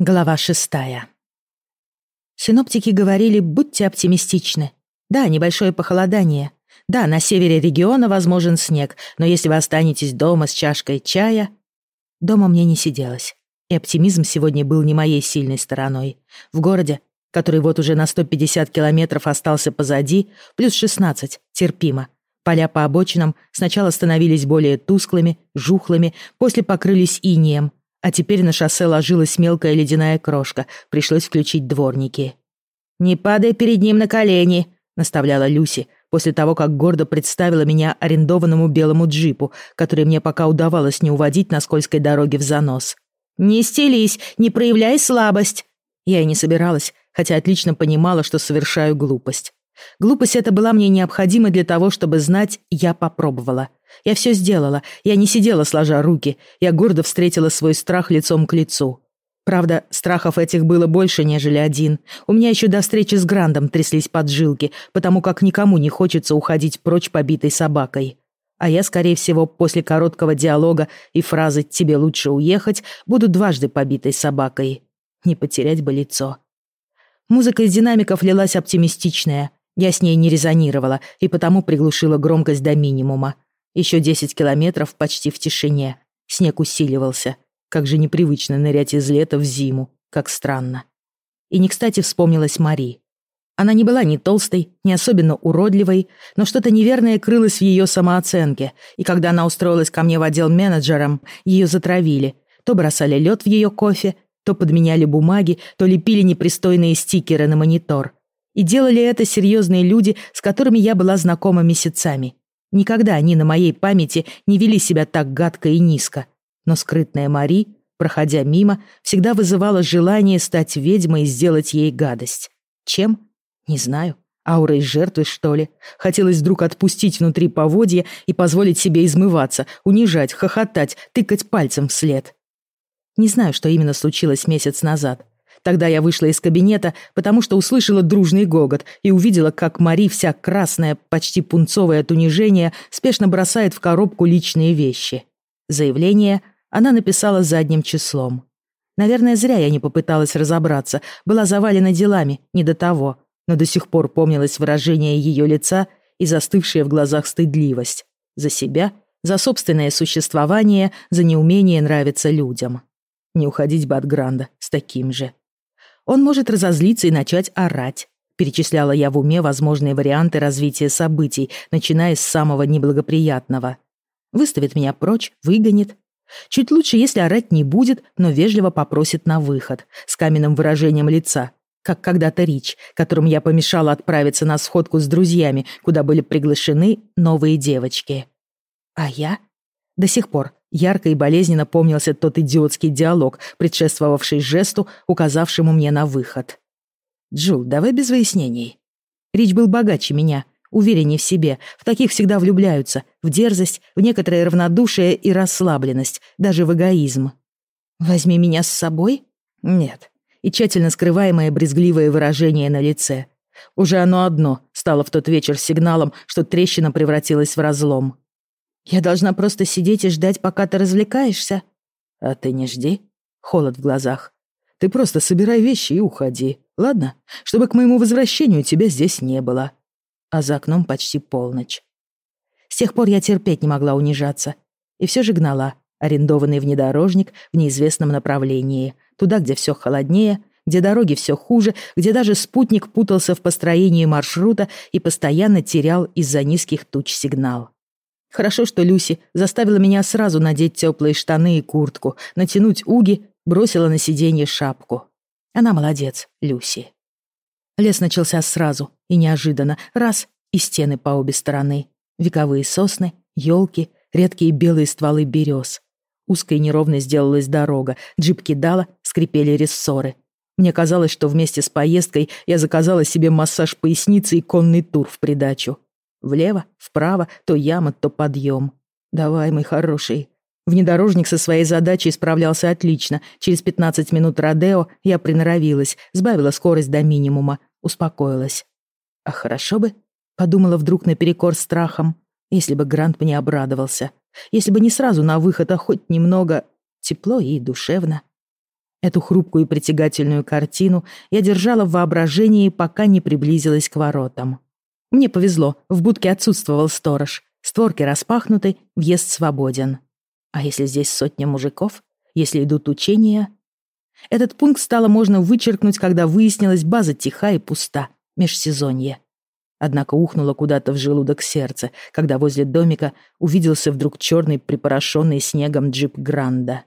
Глава шестая. Синоптики говорили, будьте оптимистичны. Да, небольшое похолодание. Да, на севере региона возможен снег, но если вы останетесь дома с чашкой чая... Дома мне не сиделось. И оптимизм сегодня был не моей сильной стороной. В городе, который вот уже на 150 километров остался позади, плюс 16, терпимо. Поля по обочинам сначала становились более тусклыми, жухлыми, после покрылись инеем, а теперь на шоссе ложилась мелкая ледяная крошка, пришлось включить дворники. «Не падай перед ним на колени», — наставляла Люси, после того, как гордо представила меня арендованному белому джипу, который мне пока удавалось не уводить на скользкой дороге в занос. «Не стелись, не проявляй слабость». Я и не собиралась, хотя отлично понимала, что совершаю глупость. Глупость эта была мне необходима для того, чтобы знать, я попробовала. Я все сделала, я не сидела сложа руки, я гордо встретила свой страх лицом к лицу. Правда, страхов этих было больше, нежели один. У меня еще до встречи с Грандом тряслись поджилки, потому как никому не хочется уходить прочь побитой собакой. А я, скорее всего, после короткого диалога и фразы «тебе лучше уехать» буду дважды побитой собакой. Не потерять бы лицо. Музыка из динамиков лилась оптимистичная. Я с ней не резонировала и потому приглушила громкость до минимума. Еще десять километров почти в тишине. Снег усиливался. Как же непривычно нырять из лета в зиму. Как странно. И не кстати вспомнилась Мари. Она не была ни толстой, ни особенно уродливой, но что-то неверное крылось в ее самооценке, и когда она устроилась ко мне в отдел менеджером, ее затравили. То бросали лед в ее кофе, то подменяли бумаги, то лепили непристойные стикеры на монитор. И делали это серьезные люди, с которыми я была знакома месяцами. Никогда они на моей памяти не вели себя так гадко и низко. Но скрытная Мари, проходя мимо, всегда вызывала желание стать ведьмой и сделать ей гадость. Чем? Не знаю. Аурой жертвы, что ли? Хотелось вдруг отпустить внутри поводья и позволить себе измываться, унижать, хохотать, тыкать пальцем вслед. Не знаю, что именно случилось месяц назад. Тогда я вышла из кабинета, потому что услышала дружный гогот и увидела, как Мари, вся красная, почти пунцовая от унижения, спешно бросает в коробку личные вещи. Заявление она написала задним числом. Наверное, зря я не попыталась разобраться, была завалена делами, не до того, но до сих пор помнилось выражение ее лица и застывшая в глазах стыдливость. За себя, за собственное существование, за неумение нравиться людям. Не уходить бы от Гранда с таким же. Он может разозлиться и начать орать. Перечисляла я в уме возможные варианты развития событий, начиная с самого неблагоприятного. Выставит меня прочь, выгонит. Чуть лучше, если орать не будет, но вежливо попросит на выход, с каменным выражением лица, как когда-то Рич, которым я помешала отправиться на сходку с друзьями, куда были приглашены новые девочки. А я? До сих пор Ярко и болезненно помнился тот идиотский диалог, предшествовавший жесту, указавшему мне на выход. «Джул, давай без выяснений». Рич был богаче меня, увереннее в себе. В таких всегда влюбляются. В дерзость, в некоторое равнодушие и расслабленность, даже в эгоизм. «Возьми меня с собой?» «Нет». И тщательно скрываемое брезгливое выражение на лице. Уже оно одно стало в тот вечер сигналом, что трещина превратилась в разлом. Я должна просто сидеть и ждать, пока ты развлекаешься. А ты не жди. Холод в глазах. Ты просто собирай вещи и уходи, ладно? Чтобы к моему возвращению тебя здесь не было. А за окном почти полночь. С тех пор я терпеть не могла унижаться. И все же гнала арендованный внедорожник в неизвестном направлении. Туда, где все холоднее, где дороги все хуже, где даже спутник путался в построении маршрута и постоянно терял из-за низких туч сигнал. Хорошо, что Люси заставила меня сразу надеть теплые штаны и куртку, натянуть уги, бросила на сиденье шапку. Она молодец, Люси. Лес начался сразу и неожиданно. Раз — и стены по обе стороны. Вековые сосны, елки, редкие белые стволы берез. Узкой и неровной сделалась дорога, джип кидала, скрипели рессоры. Мне казалось, что вместе с поездкой я заказала себе массаж поясницы и конный тур в придачу. Влево, вправо, то яма, то подъем. Давай, мой хороший. Внедорожник со своей задачей справлялся отлично. Через 15 минут Родео я приноровилась, сбавила скорость до минимума, успокоилась. А хорошо бы, подумала вдруг наперекор страхом, если бы Грант мне обрадовался. Если бы не сразу на выход, а хоть немного тепло и душевно. Эту хрупкую и притягательную картину я держала в воображении, пока не приблизилась к воротам. Мне повезло, в будке отсутствовал сторож. Створки распахнуты, въезд свободен. А если здесь сотня мужиков? Если идут учения? Этот пункт стало можно вычеркнуть, когда выяснилось, база тиха и пуста, межсезонье. Однако ухнуло куда-то в желудок сердце, когда возле домика увиделся вдруг черный припорошенный снегом джип Гранда.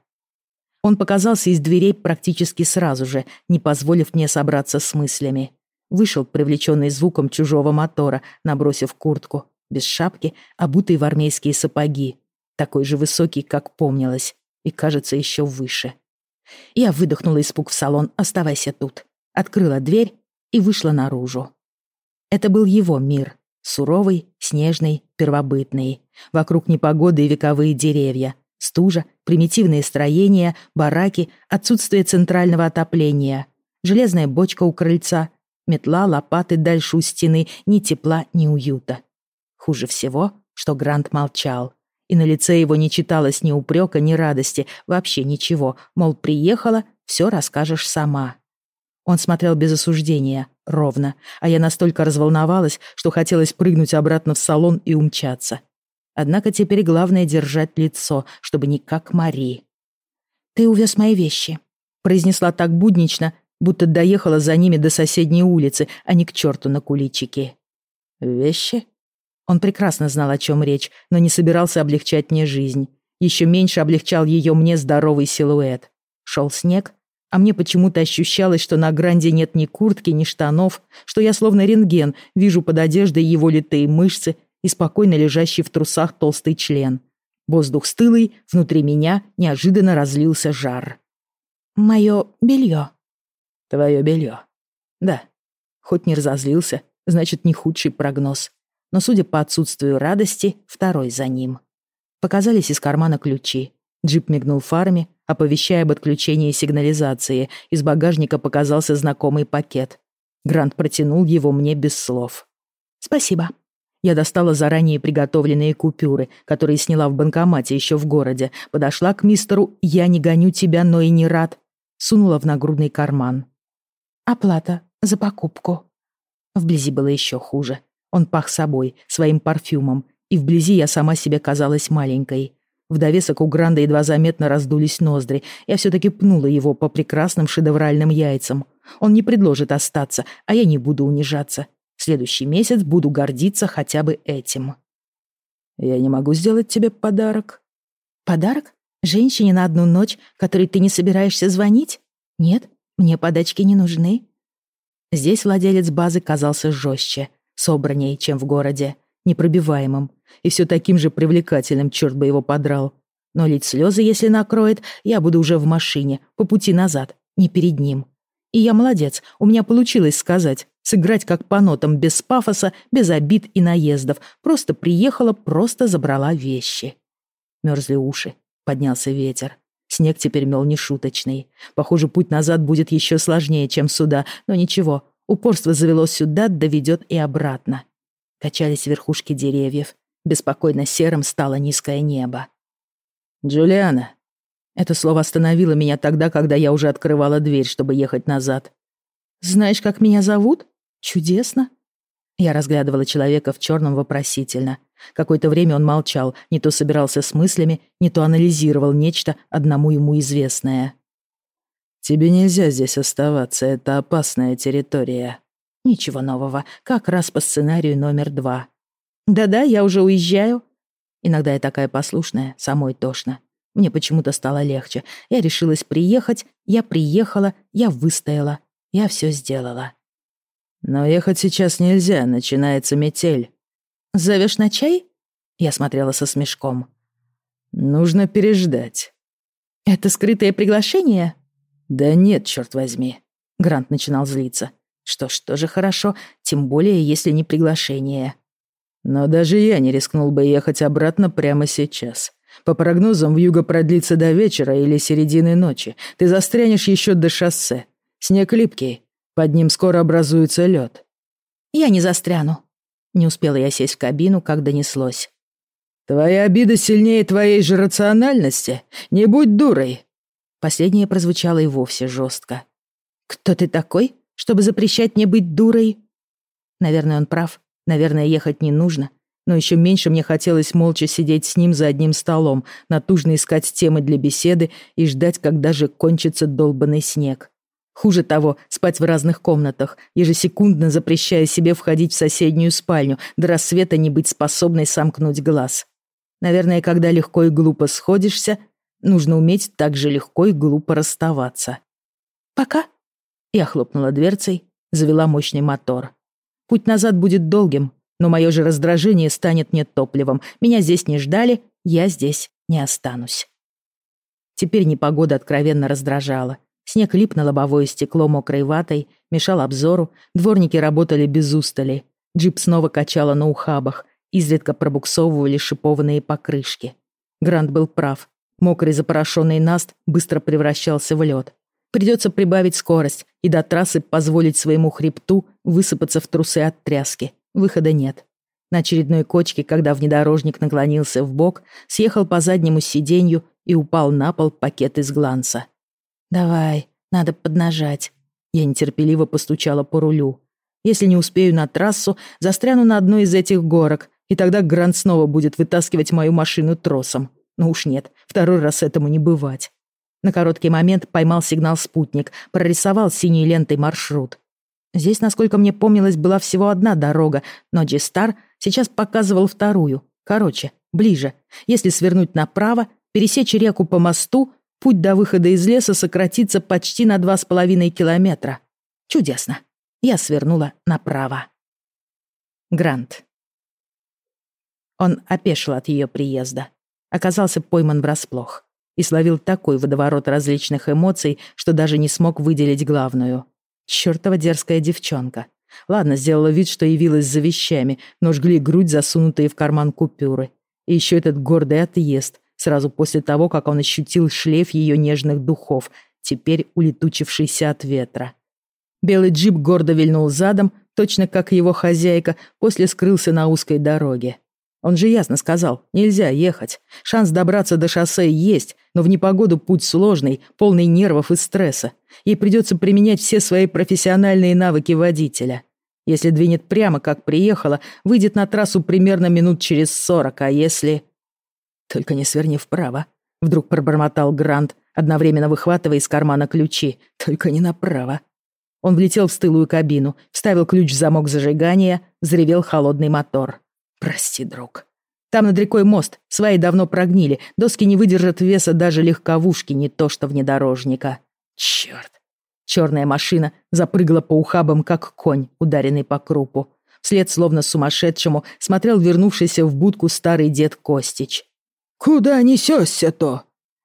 Он показался из дверей практически сразу же, не позволив мне собраться с мыслями. Вышел, привлеченный звуком чужого мотора, набросив куртку, без шапки, обутый в армейские сапоги, такой же высокий, как помнилось, и, кажется, еще выше. Я выдохнула испуг в салон «Оставайся тут», открыла дверь и вышла наружу. Это был его мир, суровый, снежный, первобытный. Вокруг непогоды и вековые деревья, стужа, примитивные строения, бараки, отсутствие центрального отопления, железная бочка у крыльца, метла, лопаты дальше у стены, ни тепла, ни уюта. Хуже всего, что Грант молчал, и на лице его не читалось ни упрека, ни радости, вообще ничего, мол, приехала, все расскажешь сама. Он смотрел без осуждения, ровно, а я настолько разволновалась, что хотелось прыгнуть обратно в салон и умчаться. Однако теперь главное держать лицо, чтобы не как Мари. «Ты увез мои вещи», — произнесла так буднично, будто доехала за ними до соседней улицы, а не к черту на куличики. «Вещи?» Он прекрасно знал, о чем речь, но не собирался облегчать мне жизнь. Еще меньше облегчал ее мне здоровый силуэт. Шел снег, а мне почему-то ощущалось, что на Гранде нет ни куртки, ни штанов, что я словно рентген, вижу под одеждой его литые мышцы и спокойно лежащий в трусах толстый член. Воздух стылый, внутри меня неожиданно разлился жар. «Мое белье». «Твое белье». Да. Хоть не разозлился, значит, не худший прогноз. Но, судя по отсутствию радости, второй за ним. Показались из кармана ключи. Джип мигнул фарами, оповещая об отключении сигнализации. Из багажника показался знакомый пакет. Грант протянул его мне без слов. «Спасибо», я достала заранее приготовленные купюры, которые сняла в банкомате еще в городе, подошла к мистеру «Я не гоню тебя, но и не рад», сунула в нагрудный карман. «Оплата за покупку». Вблизи было еще хуже. Он пах собой, своим парфюмом, и вблизи я сама себе казалась маленькой. В довесок у Гранда едва заметно раздулись ноздри. Я все-таки пнула его по прекрасным шедевральным яйцам. Он не предложит остаться, а я не буду унижаться. Следующий месяц буду гордиться хотя бы этим. Я не могу сделать тебе подарок. Подарок? Женщине на одну ночь, которой ты не собираешься звонить? Нет, мне подачки не нужны. Здесь владелец базы казался жестче, собраннее, чем в городе, непробиваемым и все таким же привлекательным, черт бы его подрал. Но лить слезы, если накроет, я буду уже в машине, по пути назад, не перед ним. И я молодец, у меня получилось сказать, сыграть как по нотам, без пафоса, без обид и наездов. Просто приехала, просто забрала вещи. Мерзли уши, поднялся ветер. Снег теперь мел нешуточный. Похоже, путь назад будет еще сложнее, чем сюда, но ничего, упорство завело сюда, доведет и обратно. Качались верхушки деревьев. Беспокойно серым стало низкое небо. «Джулиана», это слово остановило меня тогда, когда я уже открывала дверь, чтобы ехать назад. «Знаешь, как меня зовут? Чудесно!» Я разглядывала человека в черном вопросительно. Какое-то время он молчал, не то собирался с мыслями, не то анализировал нечто одному ему известное. «Тебе нельзя здесь оставаться, это опасная территория». «Ничего нового, как раз по сценарию номер два». «Да-да, я уже уезжаю». Иногда я такая послушная, самой тошно. Мне почему-то стало легче. Я решилась приехать, я приехала, я выстояла, я все сделала. Но ехать сейчас нельзя, начинается метель. Зовешь на чай? Я смотрела со смешком. Нужно переждать. Это скрытое приглашение? Да нет, черт возьми. Грант начинал злиться. Что ж, тоже хорошо, тем более, если не приглашение. Но даже я не рискнул бы ехать обратно прямо сейчас. По прогнозам, вьюга продлится до вечера или середины ночи. Ты застрянешь еще до шоссе. Снег липкий. Под ним скоро образуется лед. Я не застряну. Не успела я сесть в кабину, как донеслось. Твоя обида сильнее твоей же рациональности. Не будь дурой. Последнее прозвучало и вовсе жестко. «Кто ты такой, чтобы запрещать мне быть дурой?» Наверное, он прав. Наверное, ехать не нужно. Но еще меньше мне хотелось молча сидеть с ним за одним столом, натужно искать темы для беседы и ждать, когда же кончится долбанный снег. Хуже того, спать в разных комнатах, ежесекундно запрещая себе входить в соседнюю спальню, до рассвета не быть способной сомкнуть глаз. Наверное, когда легко и глупо сходишься, нужно уметь так же легко и глупо расставаться. «Пока». Я хлопнула дверцей, завела мощный мотор. Путь назад будет долгим, но мое же раздражение станет мне топливом. Меня здесь не ждали, я здесь не останусь. Теперь непогода откровенно раздражала. Снег лип на лобовое стекло мокрой ватой, мешал обзору, дворники работали без устали. Джип снова качало на ухабах, изредка пробуксовывали шипованные покрышки. Грант был прав. Мокрый запорошенный наст быстро превращался в лед. Придется прибавить скорость и до трассы позволить своему хребту высыпаться в трусы от тряски. Выхода нет. На очередной кочке, когда внедорожник наклонился в бок, съехал по заднему сиденью и упал на пол пакет из гланца. «Давай, надо поднажать». Я нетерпеливо постучала по рулю. Если не успею на трассу, застряну на одной из этих горок, и тогда Грант снова будет вытаскивать мою машину тросом. Ну уж нет, второй раз этому не бывать. На короткий момент поймал сигнал спутник, прорисовал синей лентой маршрут. Здесь, насколько мне помнилось, была всего одна дорога, но G-Star сейчас показывал вторую, короче, ближе. Если свернуть направо, пересечь реку по мосту, Путь до выхода из леса сократится почти на два с половиной километра. Чудесно. Я свернула направо. Грант. Он опешил от ее приезда. Оказался пойман врасплох. И словил такой водоворот различных эмоций, что даже не смог выделить главную. Чёртова дерзкая девчонка. Ладно, сделала вид, что явилась за вещами, но жгли грудь, засунутые в карман купюры. И еще этот гордый отъезд, сразу после того, как он ощутил шлейф ее нежных духов, теперь улетучившийся от ветра. Белый джип гордо вильнул задом, точно как его хозяйка, после скрылся на узкой дороге. Он же ясно сказал, нельзя ехать. Шанс добраться до шоссе есть, но в непогоду путь сложный, полный нервов и стресса. Ей придется применять все свои профессиональные навыки водителя. Если двинет прямо, как приехала, выйдет на трассу примерно минут через сорок, а если... «Только не сверни вправо», — вдруг пробормотал Грант, одновременно выхватывая из кармана ключи. «Только не направо». Он влетел в стылую кабину, вставил ключ в замок зажигания, взревел холодный мотор. «Прости, друг». Там над рекой мост, сваи давно прогнили, доски не выдержат веса даже легковушки, не то что внедорожника. Черт. Черная машина запрыгала по ухабам, как конь, ударенный по крупу. Вслед, словно сумасшедшему, смотрел вернувшийся в будку старый дед Костич. «Куда несешься-то?»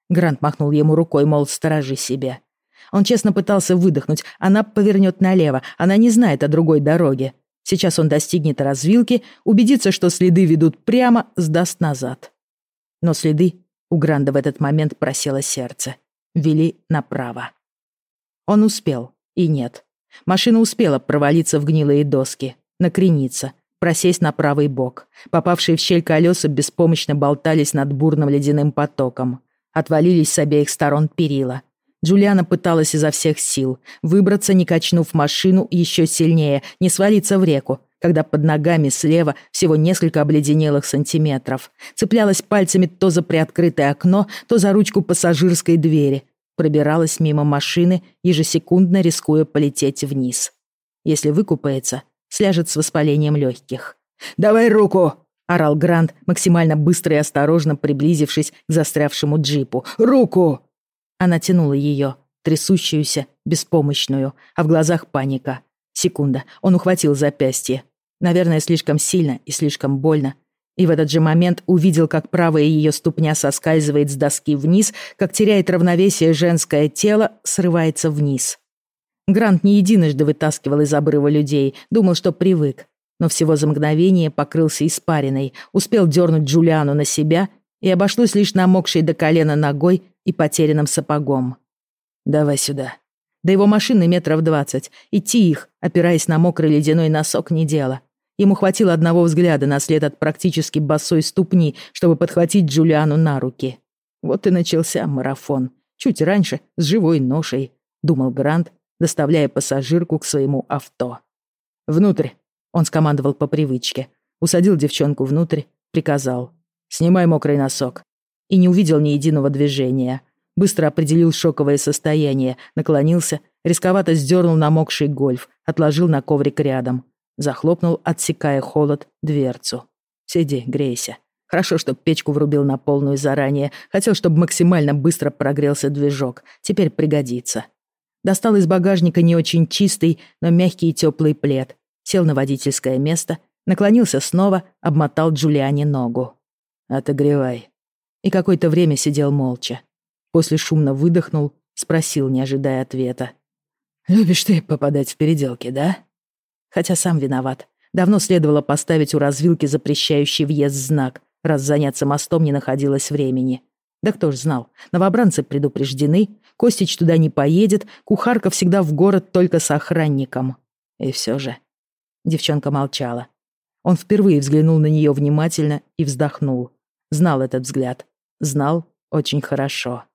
Грант махнул ему рукой, мол, сторожи себя. Он честно пытался выдохнуть. Она повернет налево. Она не знает о другой дороге. Сейчас он достигнет развилки, убедится, что следы ведут прямо, сдаст назад. Но следы у Гранда в этот момент просело сердце. Вели направо. Он успел. И нет. Машина успела провалиться в гнилые доски, накрениться, просесть на правый бок. Попавшие в щель колеса беспомощно болтались над бурным ледяным потоком. Отвалились с обеих сторон перила. Джулиана пыталась изо всех сил выбраться, не качнув машину еще сильнее, не свалиться в реку, когда под ногами слева всего несколько обледенелых сантиметров. Цеплялась пальцами то за приоткрытое окно, то за ручку пассажирской двери. Пробиралась мимо машины, ежесекундно рискуя полететь вниз. Если выкупается, сляжет с воспалением легких. «Давай руку!» — орал Грант, максимально быстро и осторожно приблизившись к застрявшему джипу. «Руку!» Она тянула ее, трясущуюся, беспомощную, а в глазах паника. Секунда, он ухватил запястье. Наверное, слишком сильно и слишком больно. И в этот же момент увидел, как правая ее ступня соскальзывает с доски вниз, как теряет равновесие женское тело, срывается вниз. Грант не единожды вытаскивал из обрыва людей, думал, что привык. Но всего за мгновение покрылся испариной, успел дернуть Джулиану на себя и обошлось лишь намокшей до колена ногой и потерянным сапогом. «Давай сюда». До его машины метров двадцать. Идти их, опираясь на мокрый ледяной носок, не дело. Ему хватило одного взгляда на след от практически босой ступни, чтобы подхватить Джулиану на руки. Вот и начался марафон. Чуть раньше, с живой ношей, думал Грант, доставляя пассажирку к своему авто. «Внутрь!» — он скомандовал по привычке. Усадил девчонку внутрь, приказал. «Снимай мокрый носок». И не увидел ни единого движения. Быстро определил шоковое состояние, наклонился, рисковато сдернул намокший гольф, отложил на коврик рядом. Захлопнул, отсекая холод, дверцу. «Сиди, грейся». Хорошо, что печку врубил на полную заранее. Хотел, чтобы максимально быстро прогрелся движок. Теперь пригодится. Достал из багажника не очень чистый, но мягкий и теплый плед. Сел на водительское место, наклонился снова, обмотал Джулиане ногу. «Отогревай». И какое-то время сидел молча. После шумно выдохнул, спросил, не ожидая ответа. «Любишь ты попадать в переделки, да?» Хотя сам виноват. Давно следовало поставить у развилки запрещающий въезд знак, раз заняться мостом не находилось времени. Да кто ж знал, новобранцы предупреждены, Костич туда не поедет, кухарка всегда в город только с охранником. И все же... Девчонка молчала. Он впервые взглянул на нее внимательно и вздохнул. Знал этот взгляд. Знал очень хорошо.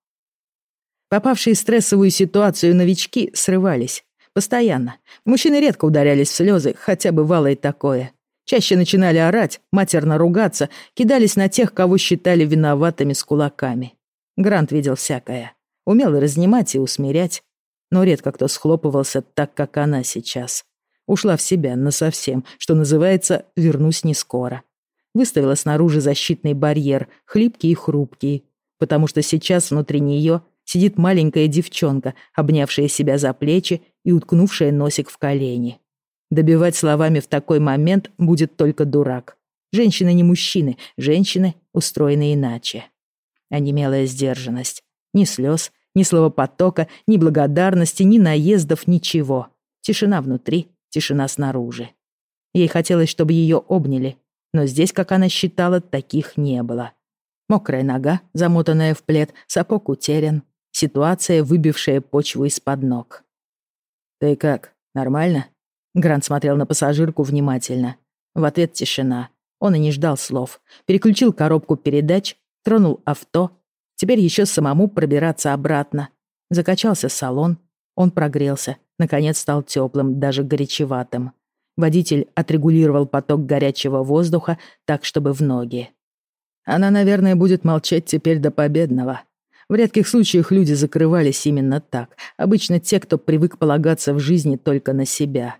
Попавшие в стрессовую ситуацию новички срывались. Постоянно. Мужчины редко ударялись в слезы, хотя бывало и такое. Чаще начинали орать, матерно ругаться, кидались на тех, кого считали виноватыми с кулаками. Грант видел всякое. Умел разнимать и усмирять, но редко кто схлопывался так, как она сейчас. Ушла в себя насовсем, что называется «вернусь не скоро». Выставила снаружи защитный барьер, хлипкий и хрупкий, потому что сейчас внутри нее сидит маленькая девчонка, обнявшая себя за плечи и уткнувшая носик в колени. Добивать словами в такой момент будет только дурак. Женщины не мужчины, женщины устроены иначе. А немелая сдержанность. Ни слез, ни словопотока, ни благодарности, ни наездов, ничего. Тишина внутри, тишина снаружи. Ей хотелось, чтобы ее обняли, но здесь, как она считала, таких не было. Мокрая нога, замотанная в плед, сапог утерян, ситуация, выбившая почву из-под ног. «Ты как, нормально?» Грант смотрел на пассажирку внимательно. В ответ тишина. Он и не ждал слов. Переключил коробку передач, тронул авто. Теперь еще самому пробираться обратно. Закачался салон. Он прогрелся. Наконец стал теплым, даже горячеватым. Водитель отрегулировал поток горячего воздуха так, чтобы в ноги. Она, наверное, будет молчать теперь до победного. В редких случаях люди закрывались именно так. Обычно те, кто привык полагаться в жизни только на себя.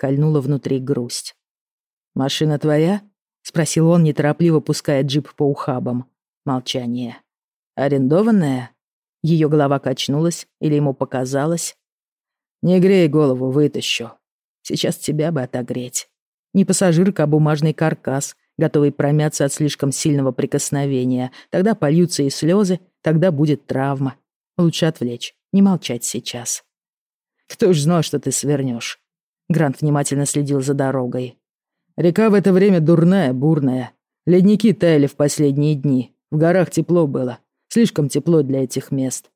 Кольнула внутри грусть. «Машина твоя?» — спросил он, неторопливо пуская джип по ухабам. Молчание. «Арендованная?» Ее голова качнулась, или ему показалось. «Не грей голову, вытащу. Сейчас тебя бы отогреть. Не пассажирка, а бумажный каркас, готовый промяться от слишком сильного прикосновения. Тогда польются и слезы, Тогда будет травма. Лучше отвлечь, не молчать сейчас. Кто ж знал, что ты свернешь? Грант внимательно следил за дорогой. Река в это время дурная, бурная. Ледники таяли в последние дни. В горах тепло было. Слишком тепло для этих мест.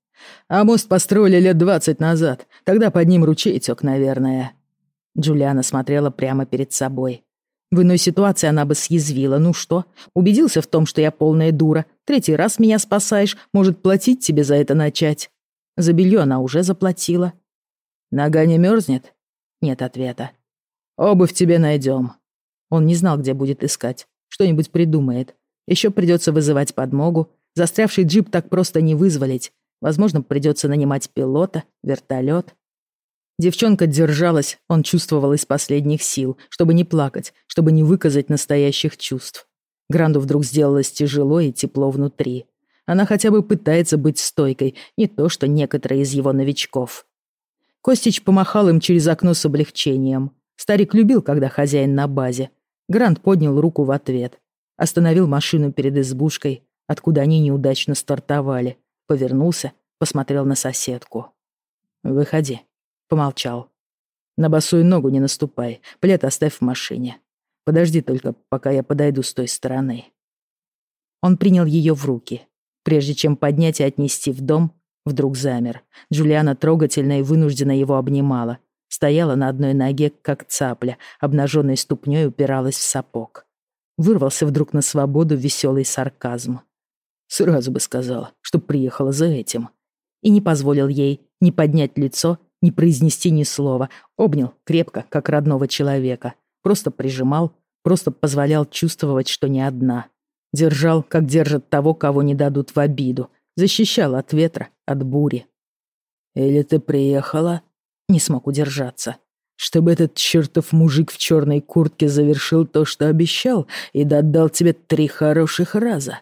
А мост построили лет двадцать назад. Тогда под ним ручей тек, наверное. Джулиана смотрела прямо перед собой. В иной ситуации она бы съязвила. Ну что, убедился в том, что я полная дура. Третий раз меня спасаешь, может платить тебе за это начать. За белье она уже заплатила. Нога не мерзнет? Нет ответа. Обувь тебе найдем. Он не знал, где будет искать. Что-нибудь придумает. Еще придется вызывать подмогу. Застрявший джип так просто не вызволить. Возможно, придется нанимать пилота, вертолет. Девчонка держалась, он чувствовал из последних сил, чтобы не плакать, чтобы не выказать настоящих чувств. Гранду вдруг сделалось тяжело и тепло внутри. Она хотя бы пытается быть стойкой, не то что некоторые из его новичков. Костич помахал им через окно с облегчением. Старик любил, когда хозяин на базе. Грант поднял руку в ответ. Остановил машину перед избушкой, откуда они неудачно стартовали. Повернулся, посмотрел на соседку. «Выходи», Помолчал. На босую ногу не наступай, плед оставь в машине. Подожди только, пока я подойду с той стороны. Он принял ее в руки. Прежде чем поднять и отнести в дом, вдруг замер. Джулиана трогательно и вынужденно его обнимала. Стояла на одной ноге, как цапля, обнаженной ступней упиралась в сапог. Вырвался вдруг на свободу веселый сарказм. Сразу бы сказала, что приехала за этим. и не позволил ей ни поднять лицо, ни произнести ни слова. Обнял крепко, как родного человека. Просто прижимал, просто позволял чувствовать, что не одна. Держал, как держат того, кого не дадут в обиду. Защищал от ветра, от бури. «Или ты приехала?» Не смог удержаться. «Чтобы этот чертов мужик в черной куртке завершил то, что обещал, и додал тебе три хороших раза».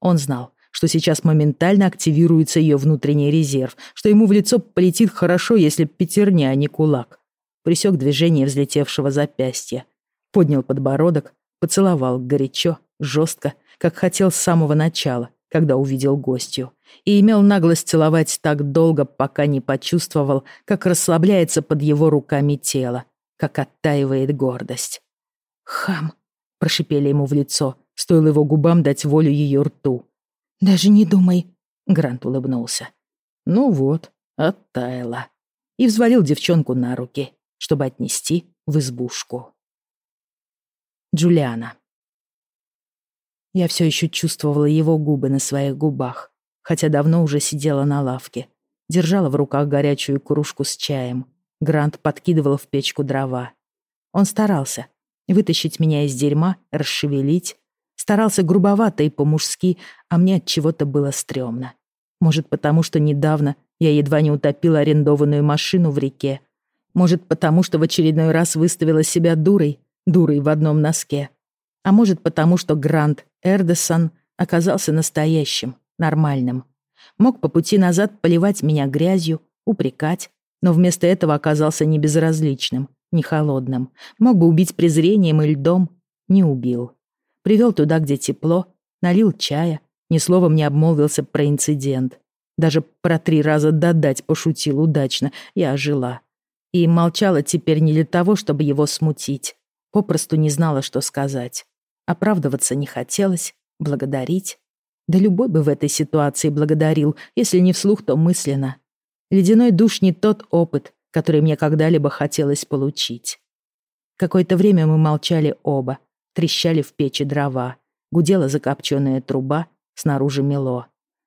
Он знал, что сейчас моментально активируется ее внутренний резерв, что ему в лицо полетит хорошо, если пятерня, а не кулак. Присек движение взлетевшего запястья. Поднял подбородок, поцеловал горячо, жестко, как хотел с самого начала, когда увидел гостью, и имел наглость целовать так долго, пока не почувствовал, как расслабляется под его руками тело, как оттаивает гордость. «Хам!» — прошипели ему в лицо, стоило его губам дать волю ее рту. «Даже не думай», — Грант улыбнулся. «Ну вот, оттаяла». И взвалил девчонку на руки, чтобы отнести в избушку. Джулиана. Я все еще чувствовала его губы на своих губах, хотя давно уже сидела на лавке. Держала в руках горячую кружку с чаем. Грант подкидывал в печку дрова. Он старался вытащить меня из дерьма, расшевелить, Старался грубовато и по-мужски, а мне от чего-то было стрёмно. Может, потому что недавно я едва не утопила арендованную машину в реке. Может, потому что в очередной раз выставила себя дурой, дурой в одном носке. А может, потому что Грант Эрдесон оказался настоящим, нормальным. Мог по пути назад поливать меня грязью, упрекать, но вместо этого оказался не безразличным, не холодным. Мог бы убить презрением и льдом, не убил привел туда, где тепло, налил чая, ни словом не обмолвился про инцидент. Даже про три раза додать пошутил удачно, я ожила. И молчала теперь не для того, чтобы его смутить. Попросту не знала, что сказать. Оправдываться не хотелось, благодарить. Да любой бы в этой ситуации благодарил, если не вслух, то мысленно. Ледяной душ не тот опыт, который мне когда-либо хотелось получить. Какое-то время мы молчали оба, Трещали в печи дрова. Гудела закопченная труба, снаружи мело.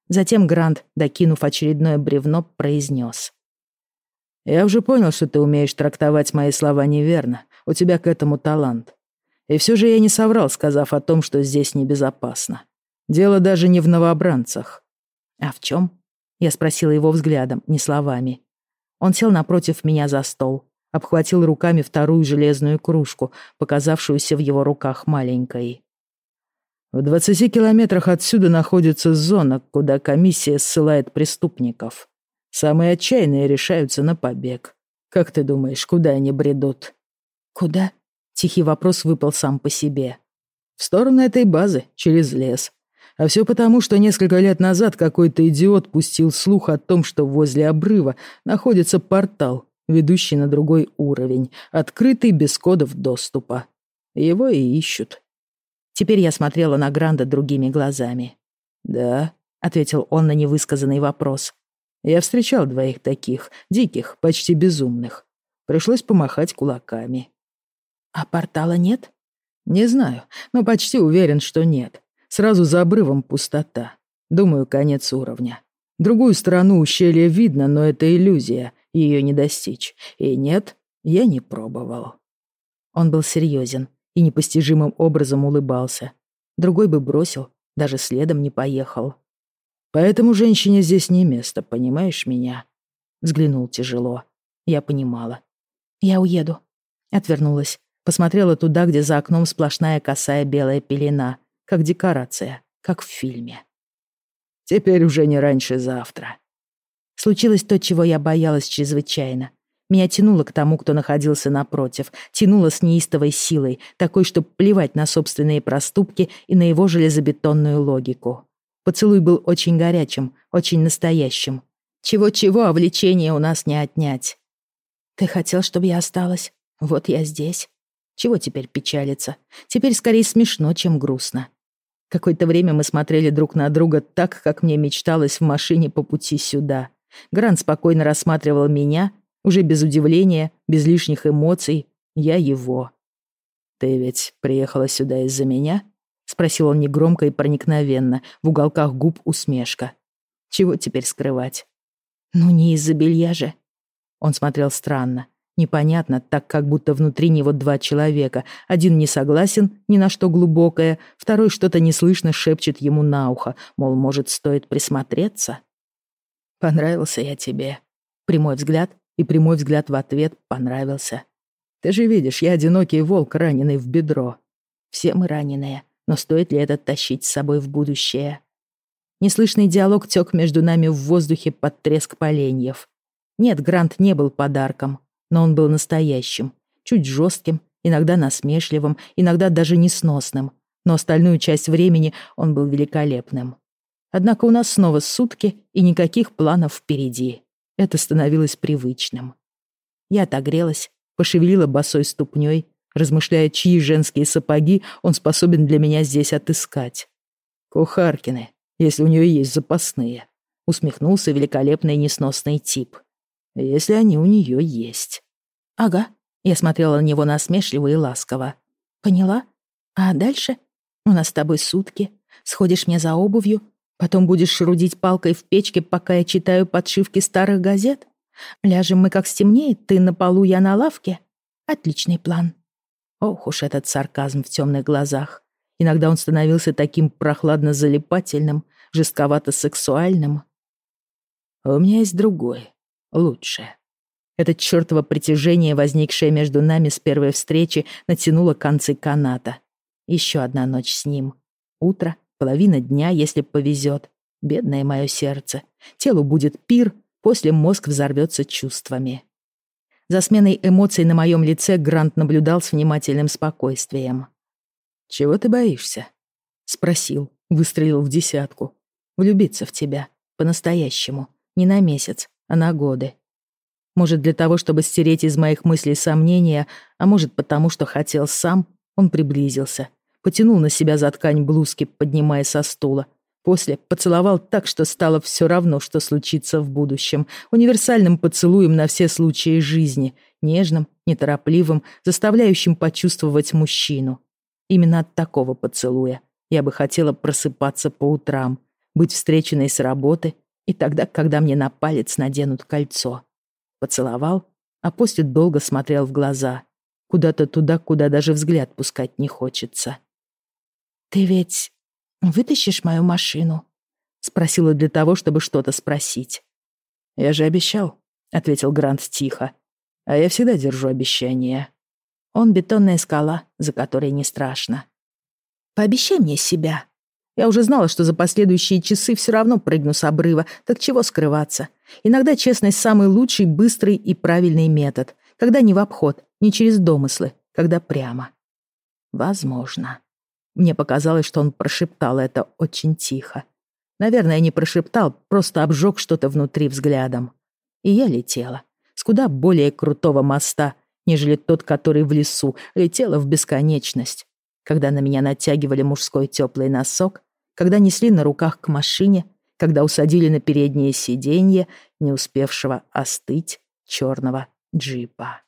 Затем Грант, докинув очередное бревно, произнес. «Я уже понял, что ты умеешь трактовать мои слова неверно. У тебя к этому талант. И все же я не соврал, сказав о том, что здесь небезопасно. Дело даже не в новобранцах». «А в чем?» Я спросила его взглядом, не словами. Он сел напротив меня за стол, обхватил руками вторую железную кружку, показавшуюся в его руках маленькой. В двадцати километрах отсюда находится зона, куда комиссия ссылает преступников. Самые отчаянные решаются на побег. Как ты думаешь, куда они бредут? Куда? Тихий вопрос выпал сам по себе. В сторону этой базы, через лес. А все потому, что несколько лет назад какой-то идиот пустил слух о том, что возле обрыва находится портал, ведущий на другой уровень, открытый без кодов доступа. Его и ищут. Теперь я смотрела на Гранда другими глазами. «Да», — ответил он на невысказанный вопрос. «Я встречал двоих таких, диких, почти безумных. Пришлось помахать кулаками». «А портала нет?» «Не знаю, но почти уверен, что нет. Сразу за обрывом пустота. Думаю, конец уровня. Другую сторону ущелья видно, но это иллюзия ее не достичь. И нет, я не пробовал. Он был серьезен и непостижимым образом улыбался. Другой бы бросил, даже следом не поехал. Поэтому женщине здесь не место, понимаешь меня? Взглянул тяжело. Я понимала. Я уеду. Отвернулась. Посмотрела туда, где за окном сплошная косая белая пелена, как декорация, как в фильме. Теперь уже не раньше завтра. Случилось то, чего я боялась чрезвычайно. Меня тянуло к тому, кто находился напротив, тянуло с неистовой силой, такой, что плевать на собственные проступки и на его железобетонную логику. Поцелуй был очень горячим, очень настоящим. Чего-чего, а влечение у нас не отнять. Ты хотел, чтобы я осталась? Вот я здесь. Чего теперь печалиться? Теперь скорее смешно, чем грустно. Какое-то время мы смотрели друг на друга так, как мне мечталось в машине по пути сюда. Грант спокойно рассматривал меня, уже без удивления, без лишних эмоций. Я его. «Ты ведь приехала сюда из-за меня?» — спросил он негромко и проникновенно, в уголках губ усмешка. «Чего теперь скрывать? Ну не из-за белья же. Он смотрел странно, непонятно, так как будто внутри него два человека. Один не согласен ни на что глубокое, второй что-то неслышно шепчет ему на ухо, мол, может, стоит присмотреться. Понравился я тебе. Прямой взгляд и прямой взгляд в ответ понравился. Ты же видишь, я одинокий волк, раненый в бедро. Все мы раненые, но стоит ли это тащить с собой в будущее? Неслышный диалог тек между нами в воздухе под треск поленьев. Нет, Грант не был подарком, но он был настоящим, чуть жестким, иногда насмешливым, иногда даже несносным, но остальную часть времени он был великолепным. Однако у нас снова сутки и никаких планов впереди. Это становилось привычным. Я отогрелась, пошевелила босой ступней, размышляя, чьи женские сапоги он способен для меня здесь отыскать. Кухаркины, если у нее есть запасные», — усмехнулся великолепный несносный тип. «Если они у нее есть». «Ага», — я смотрела на него насмешливо и ласково. «Поняла? А дальше? У нас с тобой сутки. Сходишь мне за обувью, потом будешь шрудить палкой в печке, пока я читаю подшивки старых газет? Ляжем мы, как стемнеет, ты на полу, я на лавке? Отличный план». Ох уж этот сарказм в темных глазах. Иногда он становился таким прохладно-залипательным, жестковато-сексуальным. У меня есть другой, лучше. Это чёртово притяжение, возникшее между нами с первой встречи, натянуло концы каната. Еще одна ночь с ним. Утро, половина дня, если повезет. Бедное мое сердце. Телу будет пир, после мозг взорвется чувствами. За сменой эмоций на моем лице Грант наблюдал с внимательным спокойствием. «Чего ты боишься?» — спросил, выстрелил в десятку. «Влюбиться в тебя. По-настоящему. Не на месяц, а на годы. Может, для того, чтобы стереть из моих мыслей сомнения, а может, потому что хотел сам, он приблизился. Потянул на себя за ткань блузки, поднимая со стула. После поцеловал так, что стало все равно, что случится в будущем. Универсальным поцелуем на все случаи жизни. Нежным, неторопливым, заставляющим почувствовать мужчину. Именно от такого поцелуя я бы хотела просыпаться по утрам, быть встреченной с работы и тогда, когда мне на палец наденут кольцо. Поцеловал, а после долго смотрел в глаза, куда-то туда, куда даже взгляд пускать не хочется. «Ты ведь вытащишь мою машину?» — спросила для того, чтобы что-то спросить. «Я же обещал», — ответил Грант тихо. «А я всегда держу обещания». Он бетонная скала, за которой не страшно. Пообещай мне себя. Я уже знала, что за последующие часы все равно прыгну с обрыва, так чего скрываться. Иногда честность самый лучший, быстрый и правильный метод. Когда не в обход, не через домыслы, когда прямо. Возможно. Мне показалось, что он прошептал это очень тихо. Наверное, не прошептал, просто обжег что-то внутри взглядом. И я летела. С куда более крутого моста, нежели тот, который в лесу, летела в бесконечность. Когда на меня натягивали мужской теплый носок, когда несли на руках к машине, когда усадили на переднее сиденье не успевшего остыть черного джипа.